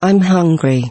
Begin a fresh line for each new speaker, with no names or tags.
I'm hungry.